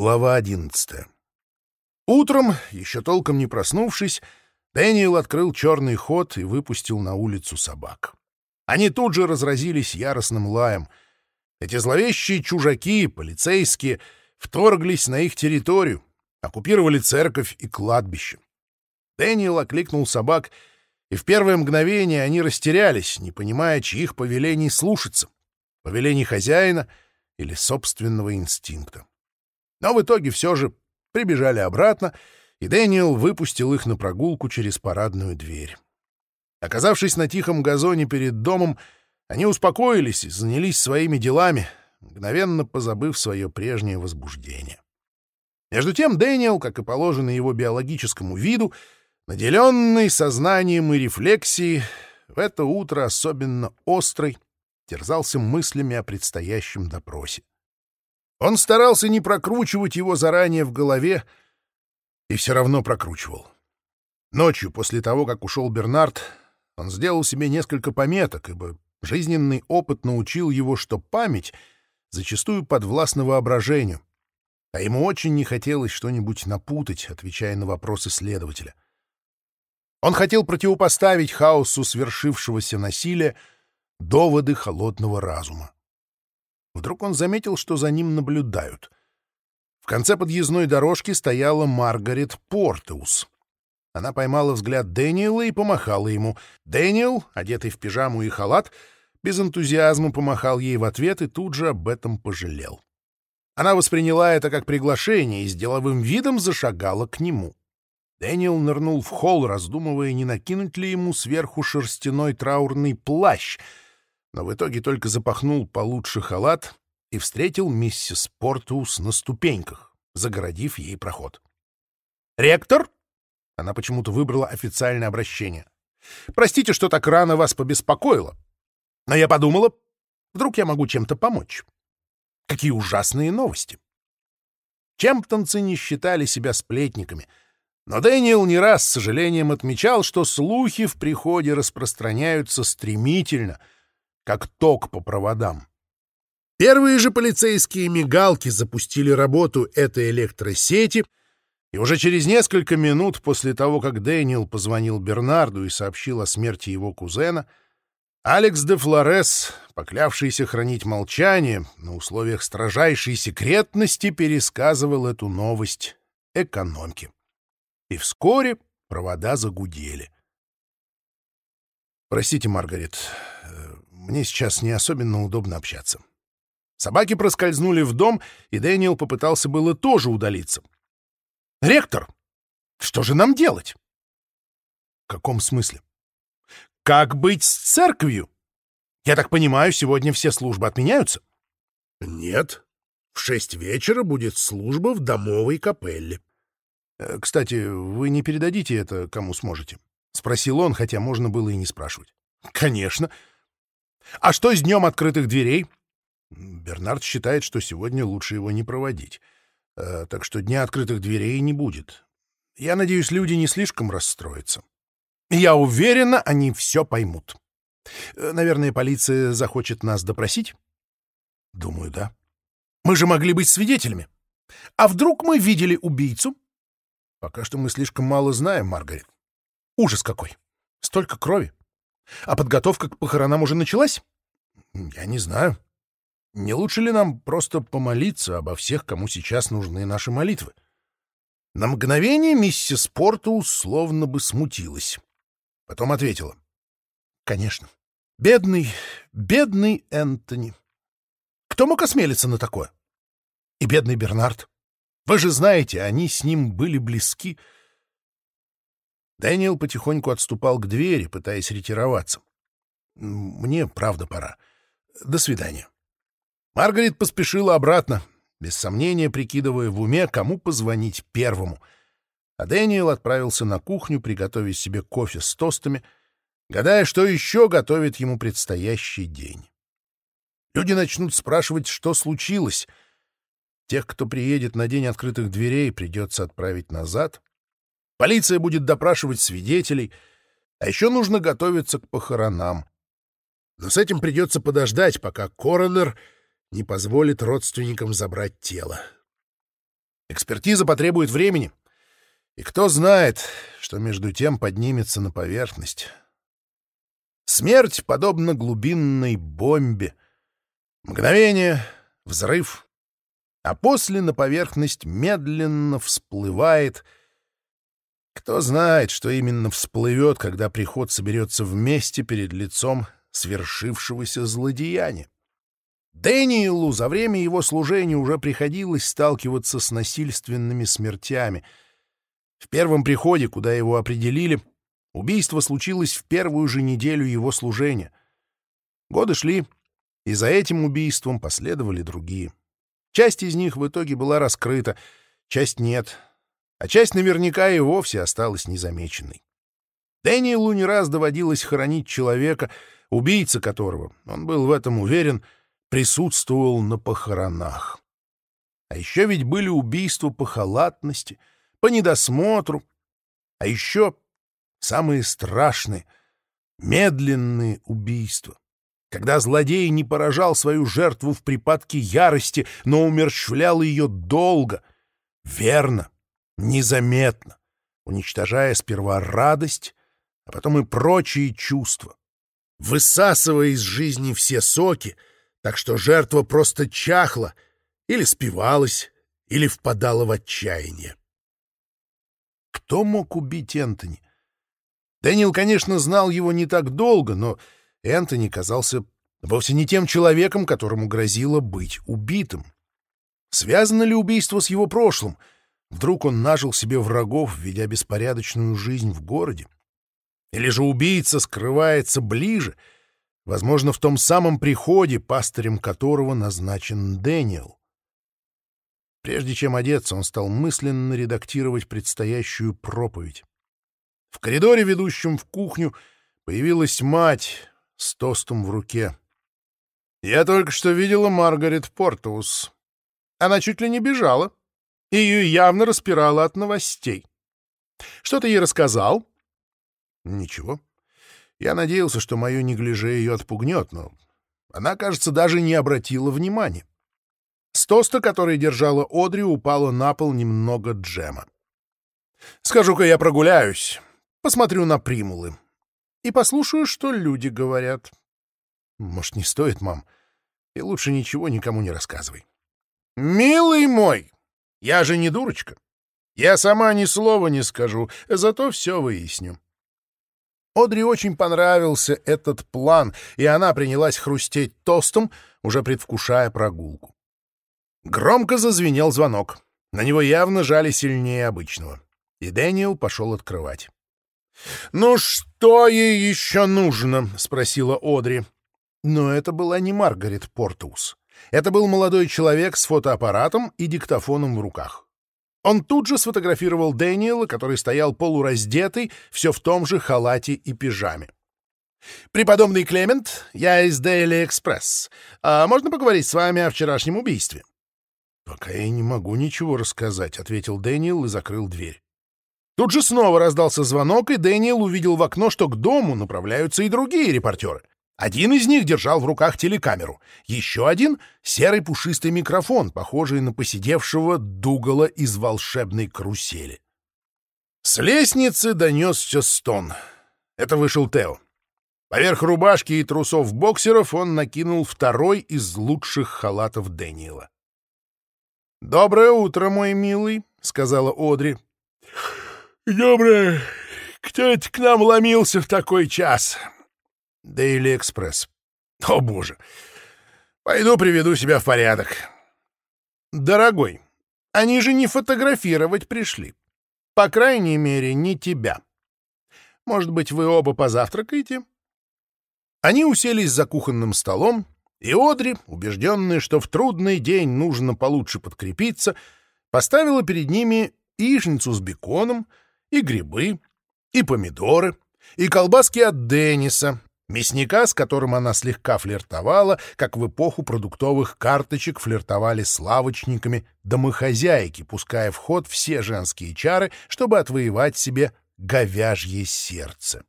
Глава одиннадцатая. Утром, еще толком не проснувшись, Дэниел открыл черный ход и выпустил на улицу собак. Они тут же разразились яростным лаем. Эти зловещие чужаки, полицейские, вторглись на их территорию, оккупировали церковь и кладбище. Дэниел окликнул собак, и в первое мгновение они растерялись, не понимая, чьих повелений слушаться — повелений хозяина или собственного инстинкта. Но в итоге все же прибежали обратно, и Дэниел выпустил их на прогулку через парадную дверь. Оказавшись на тихом газоне перед домом, они успокоились и занялись своими делами, мгновенно позабыв свое прежнее возбуждение. Между тем Дэниел, как и положено его биологическому виду, наделенный сознанием и рефлексией, в это утро особенно острый, терзался мыслями о предстоящем допросе. Он старался не прокручивать его заранее в голове и все равно прокручивал. Ночью, после того, как ушел Бернард, он сделал себе несколько пометок, ибо жизненный опыт научил его, что память зачастую подвластна воображению, а ему очень не хотелось что-нибудь напутать, отвечая на вопросы следователя. Он хотел противопоставить хаосу свершившегося насилия доводы холодного разума. Вдруг он заметил, что за ним наблюдают. В конце подъездной дорожки стояла Маргарет Портеус. Она поймала взгляд Дэниела и помахала ему. Дэниел, одетый в пижаму и халат, без энтузиазма помахал ей в ответ и тут же об этом пожалел. Она восприняла это как приглашение и с деловым видом зашагала к нему. Дэниел нырнул в холл, раздумывая, не накинуть ли ему сверху шерстяной траурный плащ — но в итоге только запахнул получше халат и встретил миссис Портус на ступеньках, загородив ей проход. «Ректор?» Она почему-то выбрала официальное обращение. «Простите, что так рано вас побеспокоило, но я подумала, вдруг я могу чем-то помочь. Какие ужасные новости!» Чемптонцы не считали себя сплетниками, но Дэниел не раз с сожалением отмечал, что слухи в приходе распространяются стремительно — как ток по проводам. Первые же полицейские мигалки запустили работу этой электросети, и уже через несколько минут после того, как Дэниел позвонил Бернарду и сообщил о смерти его кузена, Алекс де Флорес, поклявшийся хранить молчание на условиях строжайшей секретности, пересказывал эту новость экономке. И вскоре провода загудели. «Простите, Маргарет, э, мне сейчас не особенно удобно общаться. Собаки проскользнули в дом, и Дэниел попытался было тоже удалиться. «Ректор, что же нам делать?» «В каком смысле?» «Как быть с церковью? Я так понимаю, сегодня все службы отменяются?» «Нет. В шесть вечера будет служба в домовой капелле». «Э, «Кстати, вы не передадите это кому сможете?» — спросил он, хотя можно было и не спрашивать. «Конечно. А что с днем открытых дверей? Бернард считает, что сегодня лучше его не проводить. Э, так что дня открытых дверей не будет. Я надеюсь, люди не слишком расстроятся. Я уверена, они все поймут. Э, наверное, полиция захочет нас допросить? Думаю, да. Мы же могли быть свидетелями. А вдруг мы видели убийцу? Пока что мы слишком мало знаем, Маргарет. Ужас какой! Столько крови! А подготовка к похоронам уже началась? Я не знаю. Не лучше ли нам просто помолиться обо всех, кому сейчас нужны наши молитвы? На мгновение миссис Порту словно бы смутилась. Потом ответила. Конечно. Бедный, бедный Энтони. Дэниел потихоньку отступал к двери, пытаясь ретироваться. «Мне правда пора. До свидания». Маргарит поспешила обратно, без сомнения прикидывая в уме, кому позвонить первому. А Дэниел отправился на кухню, приготовить себе кофе с тостами, гадая, что еще готовит ему предстоящий день. Люди начнут спрашивать, что случилось. Тех, кто приедет на день открытых дверей, придется отправить назад, Полиция будет допрашивать свидетелей. А еще нужно готовиться к похоронам. Но с этим придется подождать, пока коронер не позволит родственникам забрать тело. Экспертиза потребует времени. И кто знает, что между тем поднимется на поверхность. Смерть подобна глубинной бомбе. Мгновение, взрыв, а после на поверхность медленно всплывает — кто знает, что именно всплывет, когда приход соберется вместе перед лицом свершившегося злодеяния. Дэниелу за время его служения уже приходилось сталкиваться с насильственными смертями. В первом приходе, куда его определили, убийство случилось в первую же неделю его служения. Годы шли, и за этим убийством последовали другие. Часть из них в итоге была раскрыта, часть нет — а часть наверняка и вовсе осталась незамеченной. Дэниелу не раз доводилось хоронить человека, убийца которого, он был в этом уверен, присутствовал на похоронах. А еще ведь были убийства по халатности, по недосмотру, а еще самые страшные — медленные убийства, когда злодей не поражал свою жертву в припадке ярости, но умерщвлял ее долго, верно, незаметно, уничтожая сперва радость, а потом и прочие чувства, высасывая из жизни все соки, так что жертва просто чахла или спивалась, или впадала в отчаяние. Кто мог убить Энтони? Дэниел, конечно, знал его не так долго, но Энтони казался вовсе не тем человеком, которому грозило быть убитым. Связано ли убийство с его прошлым — Вдруг он нажил себе врагов, ведя беспорядочную жизнь в городе? Или же убийца скрывается ближе, возможно, в том самом приходе, пастырем которого назначен Дэниел? Прежде чем одеться, он стал мысленно редактировать предстоящую проповедь. В коридоре, ведущем в кухню, появилась мать с тостом в руке. «Я только что видела Маргарет Портус. Она чуть ли не бежала» и явно распирало от новостей. Что ты ей рассказал? Ничего. Я надеялся, что мое неглиже ее отпугнет, но она, кажется, даже не обратила внимания. С тоста, который держала Одри, упало на пол немного джема. «Скажу-ка я прогуляюсь, посмотрю на примулы и послушаю, что люди говорят». «Может, не стоит, мам, и лучше ничего никому не рассказывай». «Милый мой, я же не дурочка. Я сама ни слова не скажу, зато все выясню. Одри очень понравился этот план, и она принялась хрустеть тостом, уже предвкушая прогулку. Громко зазвенел звонок. На него явно жали сильнее обычного. И Дэниел пошел открывать. «Ну что ей еще нужно?» — спросила Одри. Но это была не Маргарет Портус. Это был молодой человек с фотоаппаратом и диктофоном в руках. Он тут же сфотографировал Дэниела, который стоял полураздетый, все в том же халате и пижаме. «Преподобный Клемент, я из Daily Express. А можно поговорить с вами о вчерашнем убийстве?» «Пока я не могу ничего рассказать», — ответил Дэниел и закрыл дверь. Тут же снова раздался звонок, и Дэниел увидел в окно, что к дому направляются и другие репортеры. Один из них держал в руках телекамеру, еще один — серый пушистый микрофон, похожий на посидевшего Дугала из волшебной карусели. С лестницы донесся стон. Это вышел Тео. Поверх рубашки и трусов боксеров он накинул второй из лучших халатов Дэниела. «Доброе утро, мой милый», — сказала Одри. «Доброе. Кто это к нам ломился в такой час?» Дейли Экспресс. О, боже! Пойду приведу себя в порядок. Дорогой, они же не фотографировать пришли. По крайней мере, не тебя. Может быть, вы оба позавтракаете? Они уселись за кухонным столом, и Одри, убежденная, что в трудный день нужно получше подкрепиться, поставила перед ними яичницу с беконом, и грибы, и помидоры, и колбаски от Денниса, мясника, с которым она слегка флиртовала, как в эпоху продуктовых карточек флиртовали с лавочниками домохозяйки, пуская в ход все женские чары, чтобы отвоевать себе говяжье сердце.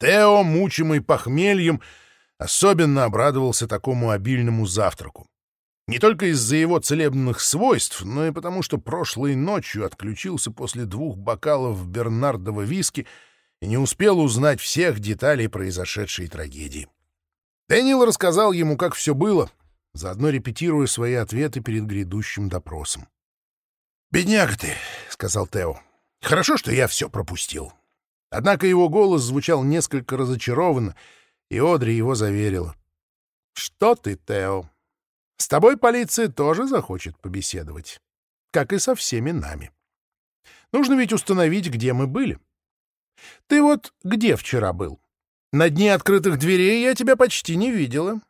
Тео, мучимый похмельем, особенно обрадовался такому обильному завтраку. Не только из-за его целебных свойств, но и потому, что прошлой ночью отключился после двух бокалов Бернардова виски и не успел узнать всех деталей произошедшей трагедии. Дэниел рассказал ему, как все было, заодно репетируя свои ответы перед грядущим допросом. «Бедняга ты», — сказал Тео. «Хорошо, что я все пропустил». Однако его голос звучал несколько разочарованно, и Одри его заверила. «Что ты, Тео? С тобой полиция тоже захочет побеседовать, как и со всеми нами. Нужно ведь установить, где мы были». Ты вот где вчера был? На дне открытых дверей я тебя почти не видела.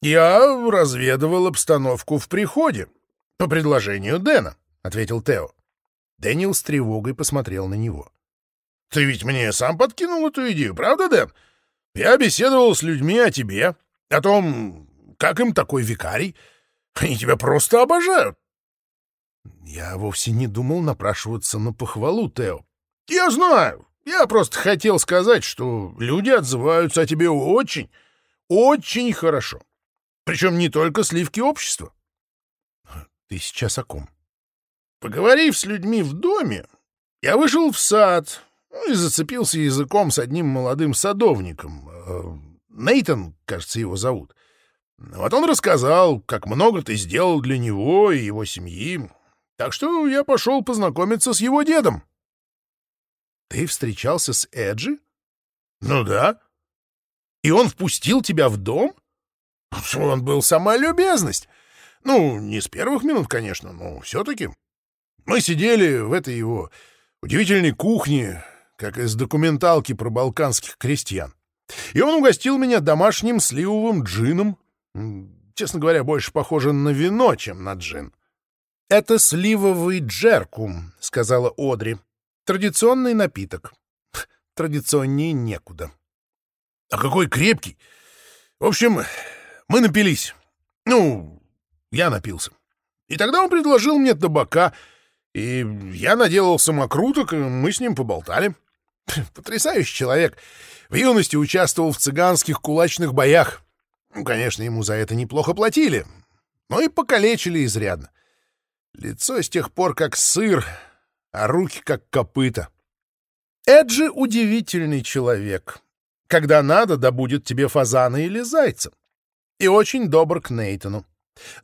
Я разведывал обстановку в приходе. По предложению Дэна, — ответил Тео. Дэниел с тревогой посмотрел на него. Ты ведь мне сам подкинул эту идею, правда, Дэн? Я беседовал с людьми о тебе, о том, как им такой викарий. Они тебя просто обожают. Я вовсе не думал напрашиваться на похвалу, Тео. Я знаю, я просто хотел сказать, что люди отзываются о тебе очень, очень хорошо. Причем не только сливки общества. Ты сейчас о ком? Поговорив с людьми в доме, я вышел в сад и зацепился языком с одним молодым садовником. Э, Нейтон, кажется, его зовут. Вот он рассказал, как много ты сделал для него и его семьи. Так что я пошел познакомиться с его дедом. — Ты встречался с Эджи? Ну да. И он впустил тебя в дом? Он был сама любезность. Ну, не с первых минут, конечно, но все-таки. Мы сидели в этой его удивительной кухне, как из документалки про балканских крестьян. И он угостил Традиционный напиток. Традиционнее некуда. А какой крепкий. В общем, мы напились. Ну, я напился. И тогда он предложил мне табака, и я наделал самокруток, и мы с ним поболтали. Потрясающий человек. В юности участвовал в цыганских кулачных боях. Ну, конечно, ему за это неплохо платили, но и покалечили изрядно. Лицо с тех пор как сыр, а руки как копыта. Эджи удивительный человек. Когда надо, да будет тебе фазана или зайца. И очень добр к Нейтану.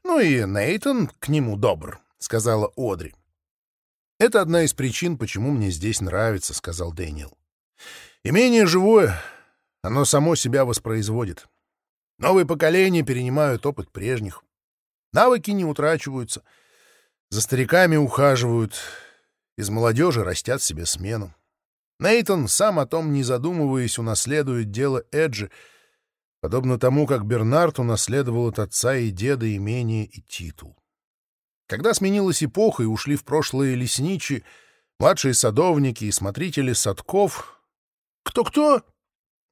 Ну и Нейтан к нему добр, — сказала Одри. «Это одна из причин, почему мне здесь нравится», — сказал Дэниел. «Имение живое, оно само из молодежи растят себе смену. Нейтон, сам о том не задумываясь, унаследует дело Эджи, подобно тому, как Бернард унаследовал от отца и деда имение и титул. Когда сменилась эпоха и ушли в прошлое лесничи, младшие садовники и смотрители садков... Кто-кто?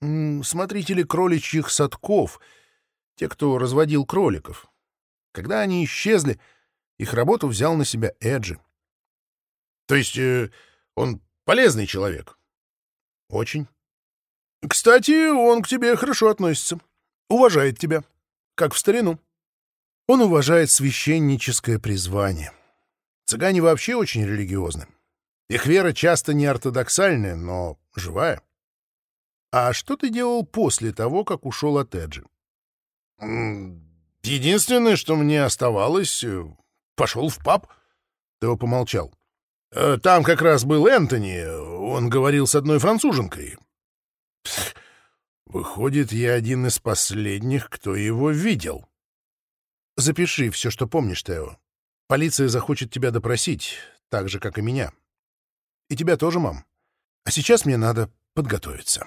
Смотрители кроличьих садков, те, кто разводил кроликов. Когда они исчезли, их работу взял на себя Эджи. То есть э, он полезный человек? — Очень. — Кстати, он к тебе хорошо относится. Уважает тебя. Как в старину. Он уважает священническое призвание. Цыгане вообще очень религиозны. Их вера часто не ортодоксальная, но живая. А что ты делал после того, как ушел от Эджи? — Единственное, что мне оставалось, э, пошел в паб. Тео помолчал. Э, там как раз был Энтони, он говорил с одной француженкой. Выходит, я один из последних, кто его видел. Запиши все, что помнишь, Тео. Полиция захочет тебя допросить, так же, как и меня. И тебя тоже, мам. А сейчас мне надо подготовиться.